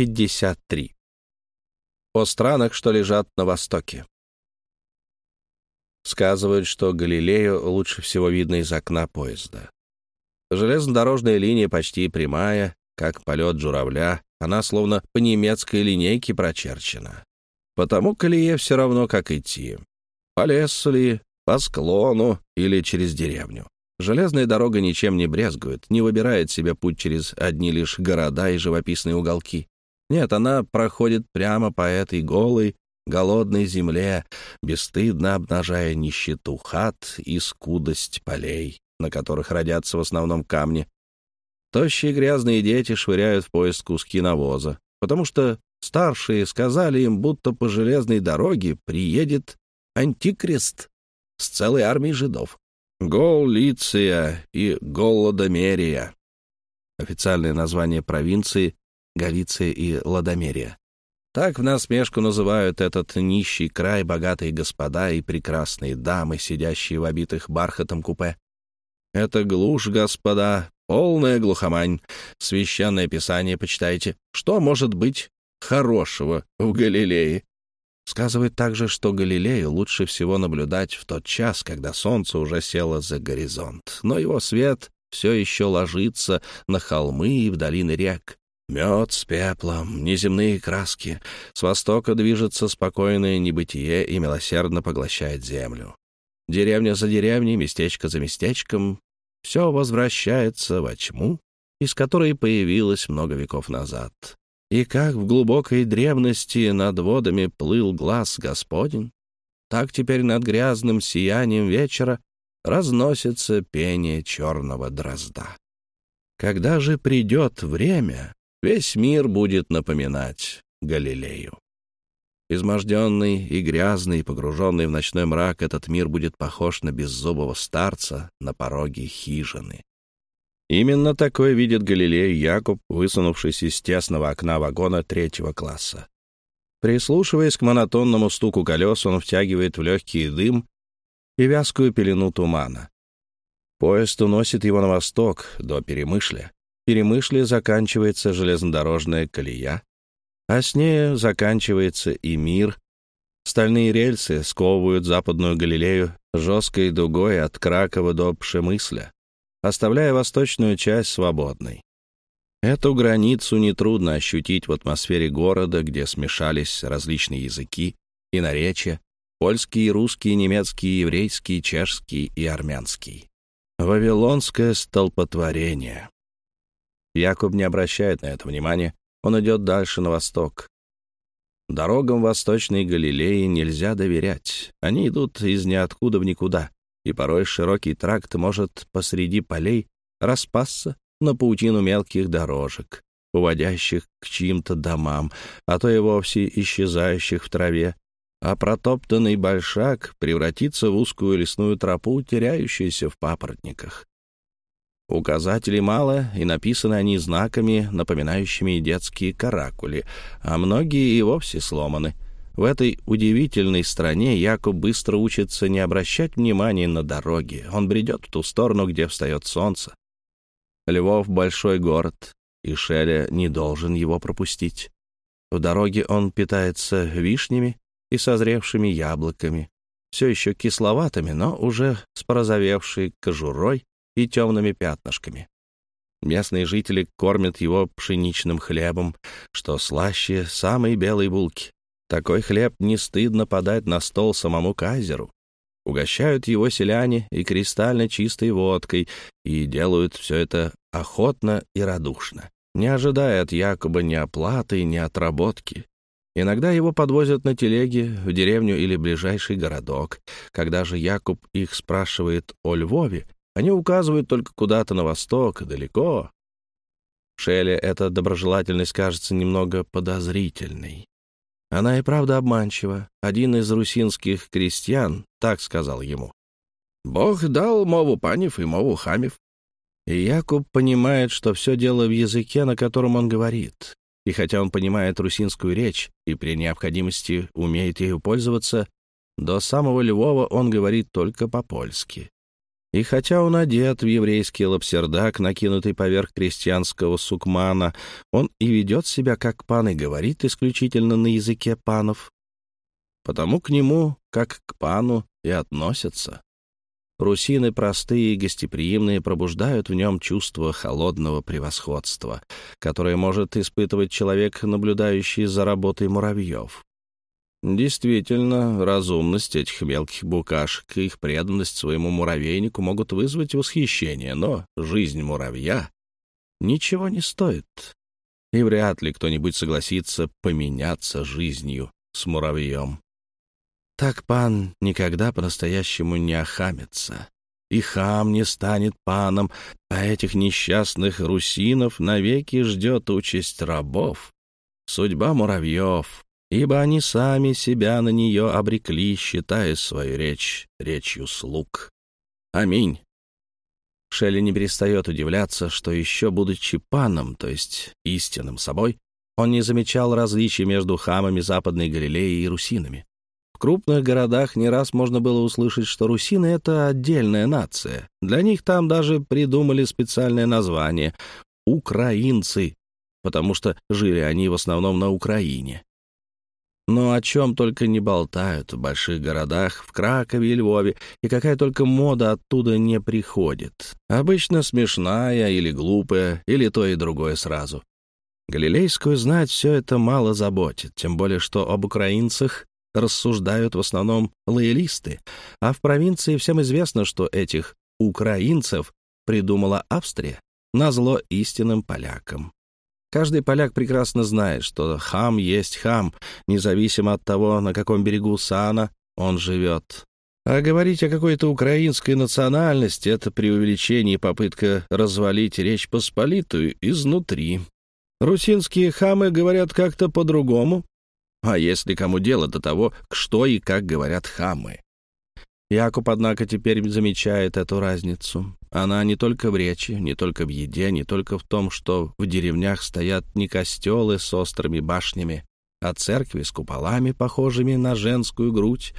53. О странах, что лежат на востоке. Сказывают, что Галилею лучше всего видно из окна поезда. Железнодорожная линия почти прямая, как полет журавля, она словно по немецкой линейке прочерчена. Потому колее все равно, как идти. По лесу ли, по склону или через деревню. Железная дорога ничем не брезгует, не выбирает себе путь через одни лишь города и живописные уголки. Нет, она проходит прямо по этой голой, голодной земле, бесстыдно обнажая нищету хат и скудость полей, на которых родятся в основном камни. Тощие грязные дети швыряют в поезд куски навоза, потому что старшие сказали им, будто по железной дороге приедет антикрест с целой армией жидов. Голлиция и Голодомерия. Официальное название провинции Галиция и Ладомерия. Так в насмешку называют этот нищий край богатые господа и прекрасные дамы, сидящие в обитых бархатом купе. Это глушь, господа, полная глухомань. Священное писание почитайте. Что может быть хорошего в Галилее? Сказывают также, что Галилею лучше всего наблюдать в тот час, когда солнце уже село за горизонт, но его свет все еще ложится на холмы и в долины рек. Мед с пеплом, неземные краски. С востока движется спокойное небытие и милосердно поглощает землю. Деревня за деревней, местечко за местечком — все возвращается во тьму, из которой появилась много веков назад. И как в глубокой древности над водами плыл глаз Господень, так теперь над грязным сиянием вечера разносится пение черного дрозда. Когда же придет время, весь мир будет напоминать Галилею. Изможденный и грязный, погруженный в ночной мрак, этот мир будет похож на беззубого старца на пороге хижины. Именно такой видит Галилей Якуб, высунувшись из тесного окна вагона третьего класса. Прислушиваясь к монотонному стуку колес, он втягивает в легкий дым и вязкую пелену тумана. Поезд уносит его на восток, до Перемышля. Перемышле заканчивается железнодорожная колея, а с ней заканчивается и мир. Стальные рельсы сковывают западную Галилею жесткой дугой от Кракова до Пшемысля оставляя восточную часть свободной. Эту границу нетрудно ощутить в атмосфере города, где смешались различные языки и наречия, польский, русский, немецкий, еврейский, чешский и армянский. Вавилонское столпотворение. Якуб не обращает на это внимания, он идет дальше на восток. Дорогам Восточной Галилеи нельзя доверять. Они идут из ниоткуда в никуда и порой широкий тракт может посреди полей распасться на паутину мелких дорожек, уводящих к чьим-то домам, а то и вовсе исчезающих в траве, а протоптанный большак превратится в узкую лесную тропу, теряющуюся в папоротниках. Указателей мало, и написаны они знаками, напоминающими детские каракули, а многие и вовсе сломаны — в этой удивительной стране Якоб быстро учится не обращать внимания на дороги. Он бредет в ту сторону, где встает солнце. Львов — большой город, и Шеля не должен его пропустить. В дороге он питается вишнями и созревшими яблоками, все еще кисловатыми, но уже с порозовевшей кожурой и темными пятнышками. Местные жители кормят его пшеничным хлебом, что слаще самой белой булки. Такой хлеб не стыдно подать на стол самому кайзеру. Угощают его селяне и кристально чистой водкой, и делают все это охотно и радушно, не ожидая от Якоба ни оплаты, ни отработки. Иногда его подвозят на телеге в деревню или ближайший городок. Когда же Якуб их спрашивает о Львове, они указывают только куда-то на восток, далеко. Шеле эта доброжелательность кажется немного подозрительной. Она и правда обманчива. Один из русинских крестьян так сказал ему. «Бог дал мову панев и мову хамев». И Якуб понимает, что все дело в языке, на котором он говорит. И хотя он понимает русинскую речь и при необходимости умеет ею пользоваться, до самого Львова он говорит только по-польски. И хотя он одет в еврейский лапсердак, накинутый поверх крестьянского сукмана, он и ведет себя как пан и говорит исключительно на языке панов. Потому к нему, как к пану, и относятся. Русины простые и гостеприимные пробуждают в нем чувство холодного превосходства, которое может испытывать человек, наблюдающий за работой муравьев. Действительно, разумность этих мелких букашек и их преданность своему муравейнику могут вызвать восхищение, но жизнь муравья ничего не стоит. И вряд ли кто-нибудь согласится поменяться жизнью с муравьем. Так пан никогда по-настоящему не охамится. И хам не станет паном, а этих несчастных русинов навеки ждет участь рабов. Судьба муравьев, ибо они сами себя на нее обрекли, считая свою речь речью слуг. Аминь. Шелли не перестает удивляться, что еще будучи паном, то есть истинным собой, он не замечал различий между хамами Западной Галилеи и русинами. В крупных городах не раз можно было услышать, что русины — это отдельная нация. Для них там даже придумали специальное название — «украинцы», потому что жили они в основном на Украине. Но о чем только не болтают в больших городах, в Кракове и Львове, и какая только мода оттуда не приходит. Обычно смешная или глупая, или то и другое сразу. Галилейскую знать все это мало заботит, тем более что об украинцах рассуждают в основном лоялисты, а в провинции всем известно, что этих украинцев придумала Австрия, назло истинным полякам. Каждый поляк прекрасно знает, что хам есть хам, независимо от того, на каком берегу Сана он живет. А говорить о какой-то украинской национальности — это преувеличение и попытка развалить Речь Посполитую изнутри. Русинские хамы говорят как-то по-другому. А если кому дело до того, что и как говорят хамы? Якуб, однако, теперь замечает эту разницу. Она не только в речи, не только в еде, не только в том, что в деревнях стоят не костелы с острыми башнями, а церкви с куполами, похожими на женскую грудь.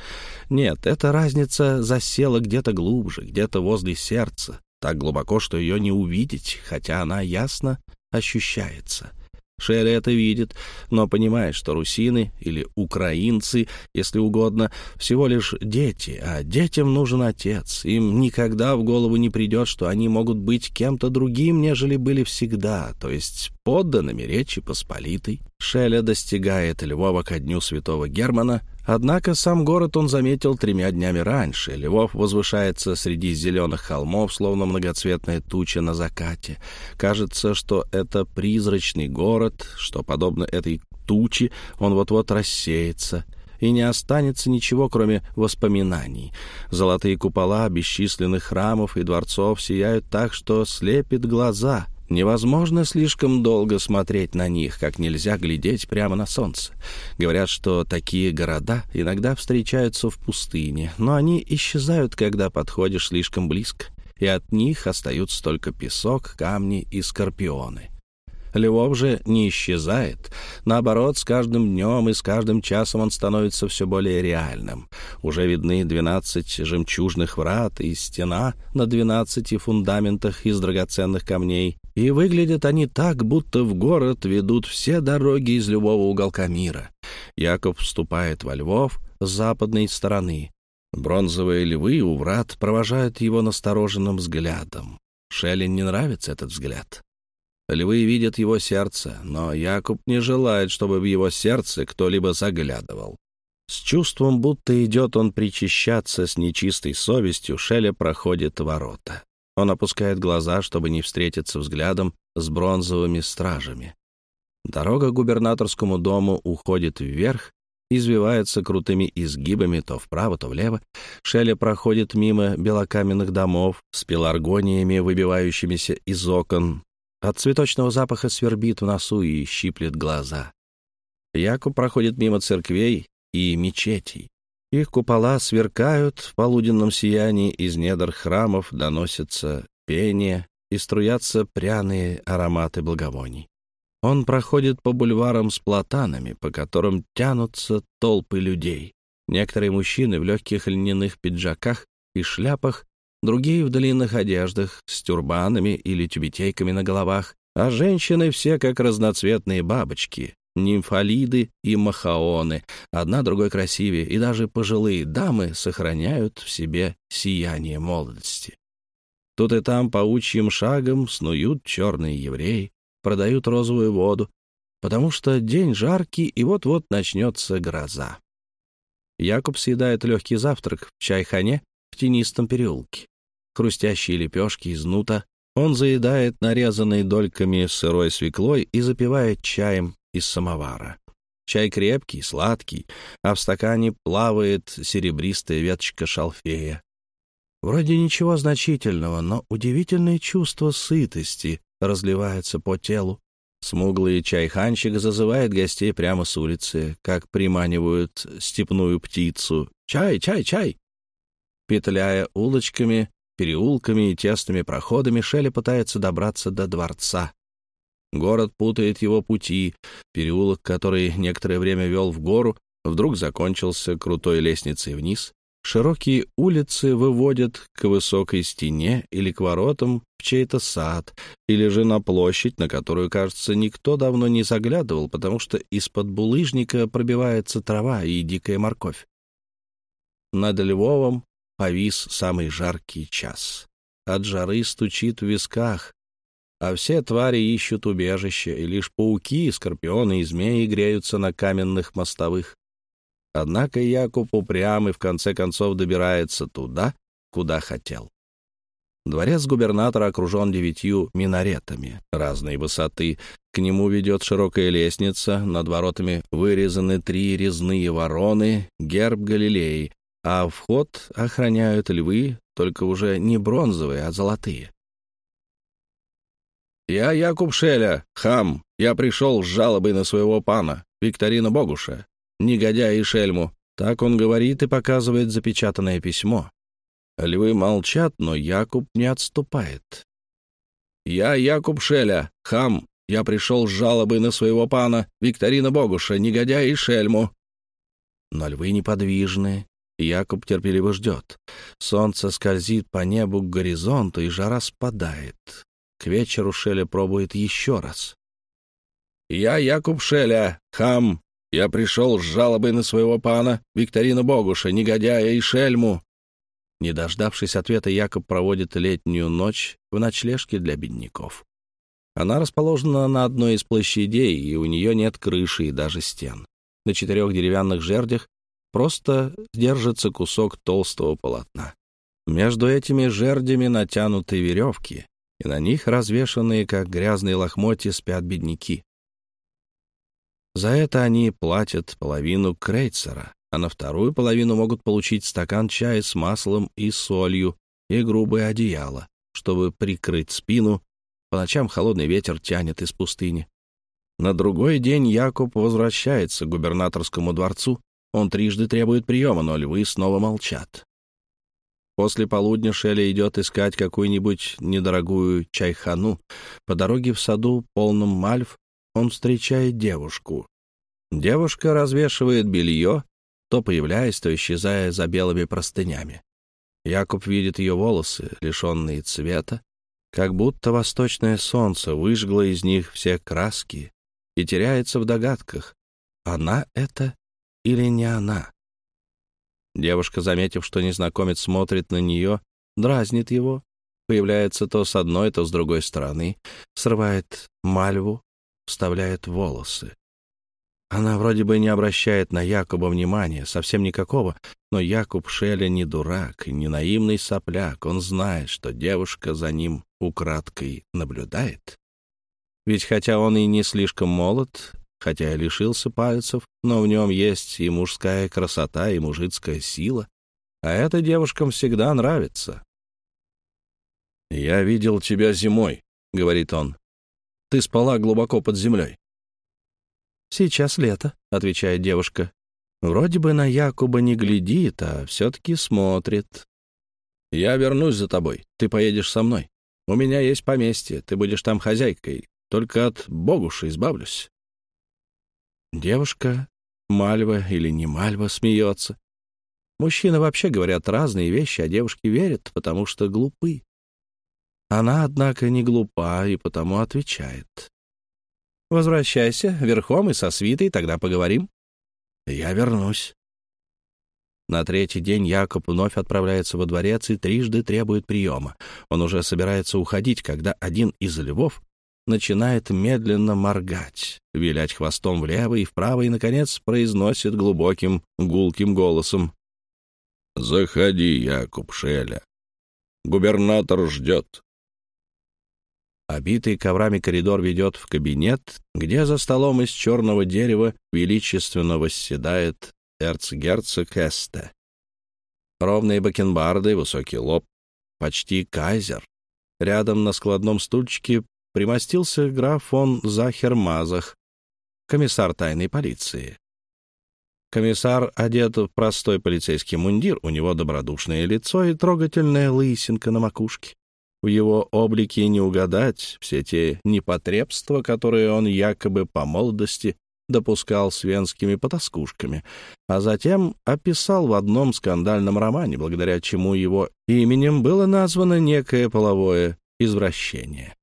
Нет, эта разница засела где-то глубже, где-то возле сердца, так глубоко, что ее не увидеть, хотя она ясно ощущается. Шелли это видит, но понимает, что русины или украинцы, если угодно, всего лишь дети, а детям нужен отец. Им никогда в голову не придет, что они могут быть кем-то другим, нежели были всегда, то есть подданными Речи Посполитой. Шеля достигает Львова ко дню святого Германа, однако сам город он заметил тремя днями раньше. Львов возвышается среди зеленых холмов, словно многоцветная туча на закате. Кажется, что это призрачный город, что, подобно этой туче, он вот-вот рассеется — и не останется ничего, кроме воспоминаний. Золотые купола бесчисленных храмов и дворцов сияют так, что слепит глаза. Невозможно слишком долго смотреть на них, как нельзя глядеть прямо на солнце. Говорят, что такие города иногда встречаются в пустыне, но они исчезают, когда подходишь слишком близко, и от них остаются только песок, камни и скорпионы. Львов же не исчезает. Наоборот, с каждым днем и с каждым часом он становится все более реальным. Уже видны двенадцать жемчужных врат и стена на двенадцати фундаментах из драгоценных камней. И выглядят они так, будто в город ведут все дороги из любого уголка мира. Яков вступает во Львов с западной стороны. Бронзовые львы у врат провожают его настороженным взглядом. Шеллин не нравится этот взгляд. Львы видят его сердце, но Якуб не желает, чтобы в его сердце кто-либо заглядывал. С чувством, будто идет он причащаться с нечистой совестью, Шеля проходит ворота. Он опускает глаза, чтобы не встретиться взглядом с бронзовыми стражами. Дорога к губернаторскому дому уходит вверх, извивается крутыми изгибами то вправо, то влево. Шеля проходит мимо белокаменных домов с пеларгониями, выбивающимися из окон, от цветочного запаха свербит в носу и щиплет глаза. Якуб проходит мимо церквей и мечетей. Их купола сверкают в полуденном сиянии, из недр храмов доносятся пение и струятся пряные ароматы благовоний. Он проходит по бульварам с платанами, по которым тянутся толпы людей. Некоторые мужчины в легких льняных пиджаках и шляпах другие в длинных одеждах, с тюрбанами или тюбетейками на головах, а женщины все как разноцветные бабочки, нимфалиды и махаоны, одна другой красивее, и даже пожилые дамы сохраняют в себе сияние молодости. Тут и там паучьим шагом снуют черные евреи, продают розовую воду, потому что день жаркий, и вот-вот начнется гроза. Якуб съедает легкий завтрак в чайхане в тенистом переулке. Хрустящие лепешки из нута он заедает нарезанной дольками сырой свеклой и запивает чаем из самовара. Чай крепкий, сладкий, а в стакане плавает серебристая веточка шалфея. Вроде ничего значительного, но удивительное чувство сытости разливается по телу. Смуглый чайханчик зазывает гостей прямо с улицы, как приманивают степную птицу. «Чай, чай, чай!» Петляя улочками, переулками и тесными проходами, Шелли пытается добраться до дворца. Город путает его пути. Переулок, который некоторое время вел в гору, вдруг закончился крутой лестницей вниз. Широкие улицы выводят к высокой стене или к воротам в чей-то сад, или же на площадь, на которую, кажется, никто давно не заглядывал, потому что из-под булыжника пробивается трава и дикая морковь. Над Львовом повис самый жаркий час. От жары стучит в висках, а все твари ищут убежище, и лишь пауки, скорпионы и змеи греются на каменных мостовых. Однако Якуб упрям и в конце концов добирается туда, куда хотел. Дворец губернатора окружен девятью минаретами разной высоты. К нему ведет широкая лестница, над воротами вырезаны три резные вороны, герб Галилеи, а вход охраняют львы, только уже не бронзовые, а золотые. «Я Якуб Шеля, хам. Я пришел с жалобой на своего пана, Викторина Богуша, негодяя и шельму». Так он говорит и показывает запечатанное письмо. Львы молчат, но Якуб не отступает. «Я Якуб Шеля, хам. Я пришел с жалобой на своего пана, Викторина Богуша, негодяя и шельму». Но львы неподвижны. Якуб терпеливо ждет. Солнце скользит по небу к горизонту, и жара спадает. К вечеру Шеля пробует еще раз. «Я Якуб Шеля, хам. Я пришел с жалобой на своего пана, Викторина Богуша, негодяя и шельму». Не дождавшись ответа, Якоб проводит летнюю ночь в ночлежке для бедняков. Она расположена на одной из площадей, и у нее нет крыши и даже стен. На четырех деревянных жердях просто держится кусок толстого полотна. Между этими жердями натянуты веревки, и на них развешанные, как грязные лохмотья, спят бедняки. За это они платят половину крейцера, а на вторую половину могут получить стакан чая с маслом и солью и грубое одеяло, чтобы прикрыть спину. По ночам холодный ветер тянет из пустыни. На другой день Якуб возвращается к губернаторскому дворцу. Он трижды требует приема, но львы снова молчат. После полудня Шелли идет искать какую-нибудь недорогую чайхану. По дороге в саду, полном мальв, он встречает девушку. Девушка развешивает белье, то появляясь, то исчезая за белыми простынями. Якуб видит ее волосы, лишенные цвета, как будто восточное солнце выжгло из них все краски и теряется в догадках, она это или не она. Девушка, заметив, что незнакомец смотрит на нее, дразнит его, появляется то с одной, то с другой стороны, срывает мальву, вставляет волосы. Она вроде бы не обращает на Якуба внимания, совсем никакого, но Якуб Шеля не дурак не наивный сопляк. Он знает, что девушка за ним украдкой наблюдает. Ведь хотя он и не слишком молод, хотя и лишился пальцев, но в нем есть и мужская красота, и мужицкая сила, а это девушкам всегда нравится. «Я видел тебя зимой», — говорит он. «Ты спала глубоко под землей». «Сейчас лето», — отвечает девушка. Вроде бы на Якуба не глядит, а все-таки смотрит. «Я вернусь за тобой, ты поедешь со мной. У меня есть поместье, ты будешь там хозяйкой, только от Богуша избавлюсь». Девушка, Мальва или не Мальва, смеется. Мужчины вообще говорят разные вещи, а девушки верят, потому что глупы. Она, однако, не глупа и потому отвечает. «Возвращайся, верхом и со свитой, тогда поговорим». «Я вернусь». На третий день Якоб вновь отправляется во дворец и трижды требует приема. Он уже собирается уходить, когда один из львов начинает медленно моргать, вилять хвостом влево и вправо и, наконец, произносит глубоким, гулким голосом. «Заходи, Якуб Шеля. Губернатор ждет». Обитый коврами коридор ведет в кабинет, где за столом из черного дерева величественно восседает эрцгерцог Эсте. Ровные бакенбарды, высокий лоб, почти кайзер. Рядом на складном стульчике примостился граф фон Захермазах, комиссар тайной полиции. Комиссар одет в простой полицейский мундир, у него добродушное лицо и трогательная лысинка на макушке. В его облике не угадать все те непотребства, которые он якобы по молодости допускал с венскими потаскушками, а затем описал в одном скандальном романе, благодаря чему его именем было названо некое половое извращение.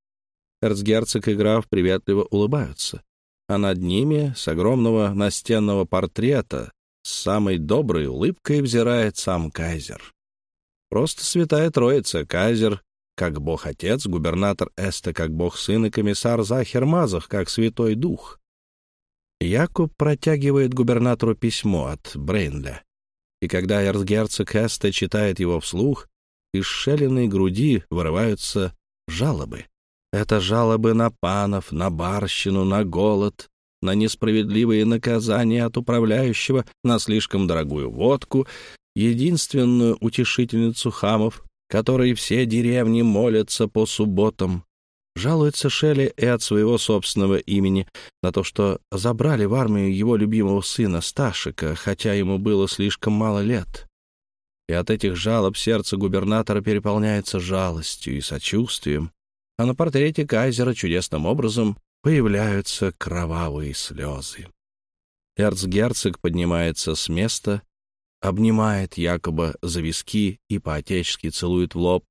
Эрцгерцог и граф приветливо улыбаются, а над ними с огромного настенного портрета с самой доброй улыбкой взирает сам кайзер. Просто святая троица, кайзер как бог-отец, губернатор Эста как бог-сын и комиссар Захер Мазах как святой дух. Якуб протягивает губернатору письмо от Брейнля, и когда эрцгерцог Эста читает его вслух, из шелленной груди вырываются жалобы. Это жалобы на панов, на барщину, на голод, на несправедливые наказания от управляющего, на слишком дорогую водку, единственную утешительницу хамов, которой все деревни молятся по субботам. Жалуется Шелли и от своего собственного имени на то, что забрали в армию его любимого сына Сташика, хотя ему было слишком мало лет. И от этих жалоб сердце губернатора переполняется жалостью и сочувствием, а на портрете кайзера чудесным образом появляются кровавые слезы. Эрцгерцог поднимается с места, обнимает якобы за виски и по-отечески целует в лоб.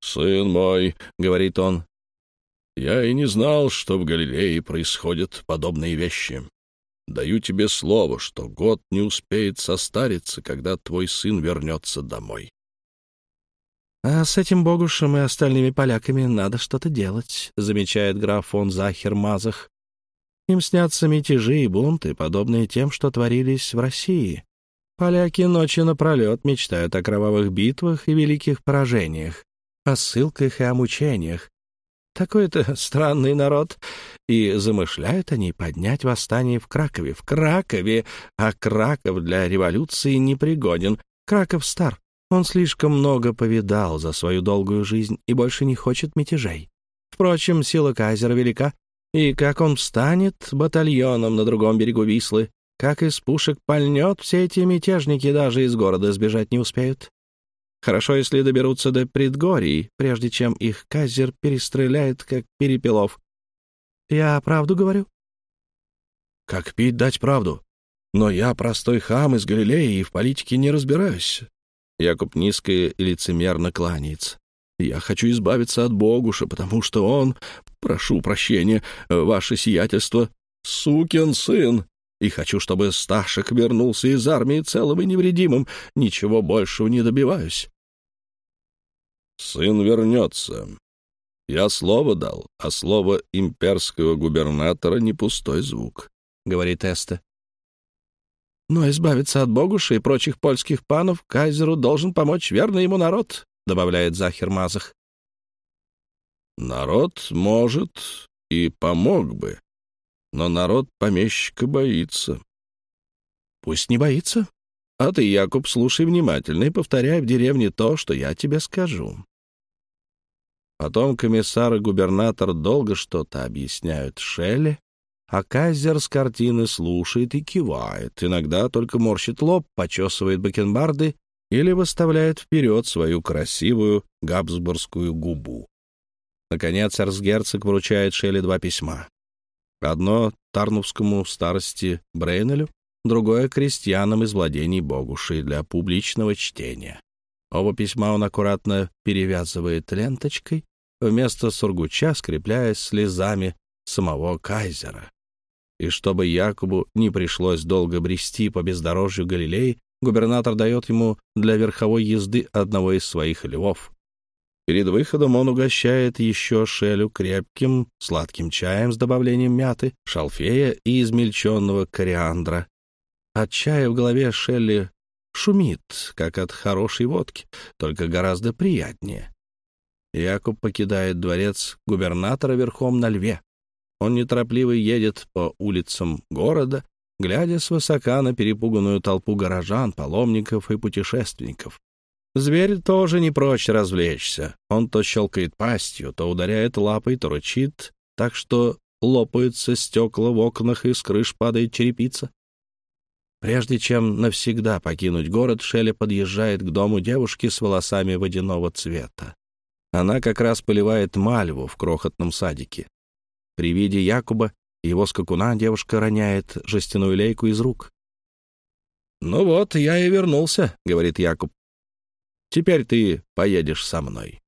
«Сын мой», — говорит он, — «я и не знал, что в Галилее происходят подобные вещи. Даю тебе слово, что год не успеет состариться, когда твой сын вернется домой. «А с этим Богушем и остальными поляками надо что-то делать», — замечает граф фон Захер-Мазах. «Им снятся мятежи и бунты, подобные тем, что творились в России. Поляки ночи напролет мечтают о кровавых битвах и великих поражениях, о ссылках и о мучениях. Такой-то странный народ. И замышляют они поднять восстание в Кракове. В Кракове! А Краков для революции непригоден. Краков стар, он слишком много повидал за свою долгую жизнь и больше не хочет мятежей. Впрочем, сила Кайзера велика, и как он встанет батальоном на другом берегу Вислы, как из пушек пальнет, все эти мятежники даже из города сбежать не успеют. Хорошо, если доберутся до предгорий, прежде чем их Кайзер перестреляет, как перепелов. Я правду говорю? Как пить дать правду? Но я простой хам из Галилеи и в политике не разбираюсь. Якуб низко и лицемерно кланяется. «Я хочу избавиться от Богуша, потому что он, прошу прощения, ваше сиятельство, сукин сын, и хочу, чтобы Сташек вернулся из армии целым и невредимым. Ничего большего не добиваюсь». «Сын вернется. Я слово дал, а слово имперского губернатора — не пустой звук», — говорит Эста. Но избавиться от Богуша и прочих польских панов кайзеру должен помочь верный ему народ, добавляет Захер Мазах. Народ может и помог бы, но народ помещика боится. Пусть не боится. А ты, Якуб, слушай внимательно и повторяй в деревне то, что я тебе скажу. Потом комиссар и губернатор долго что-то объясняют Шелле, а Кайзер с картины слушает и кивает, иногда только морщит лоб, почесывает бакенбарды или выставляет вперед свою красивую габсбургскую губу. Наконец эрцгерцог вручает Шелли два письма. Одно Тарновскому старости Брейнелю, другое — крестьянам из владений Богуши для публичного чтения. Оба письма он аккуратно перевязывает ленточкой, вместо сургуча скрепляясь слезами самого кайзера. И чтобы Якубу не пришлось долго брести по бездорожью Галилеи, губернатор дает ему для верховой езды одного из своих львов. Перед выходом он угощает еще Шелю крепким сладким чаем с добавлением мяты, шалфея и измельченного кориандра. От чая в голове Шелли шумит, как от хорошей водки, только гораздо приятнее. Якуб покидает дворец губернатора верхом на льве. Он неторопливо едет по улицам города, глядя свысока на перепуганную толпу горожан, паломников и путешественников. Зверь тоже не прочь развлечься. Он то щелкает пастью, то ударяет лапой, то рычит, так что лопаются стекла в окнах и с крыш падает черепица. Прежде чем навсегда покинуть город, Шелли подъезжает к дому девушки с волосами водяного цвета. Она как раз поливает мальву в крохотном садике. При виде Якуба его скакуна девушка роняет жестяную лейку из рук. «Ну вот, я и вернулся», — говорит Якуб. «Теперь ты поедешь со мной».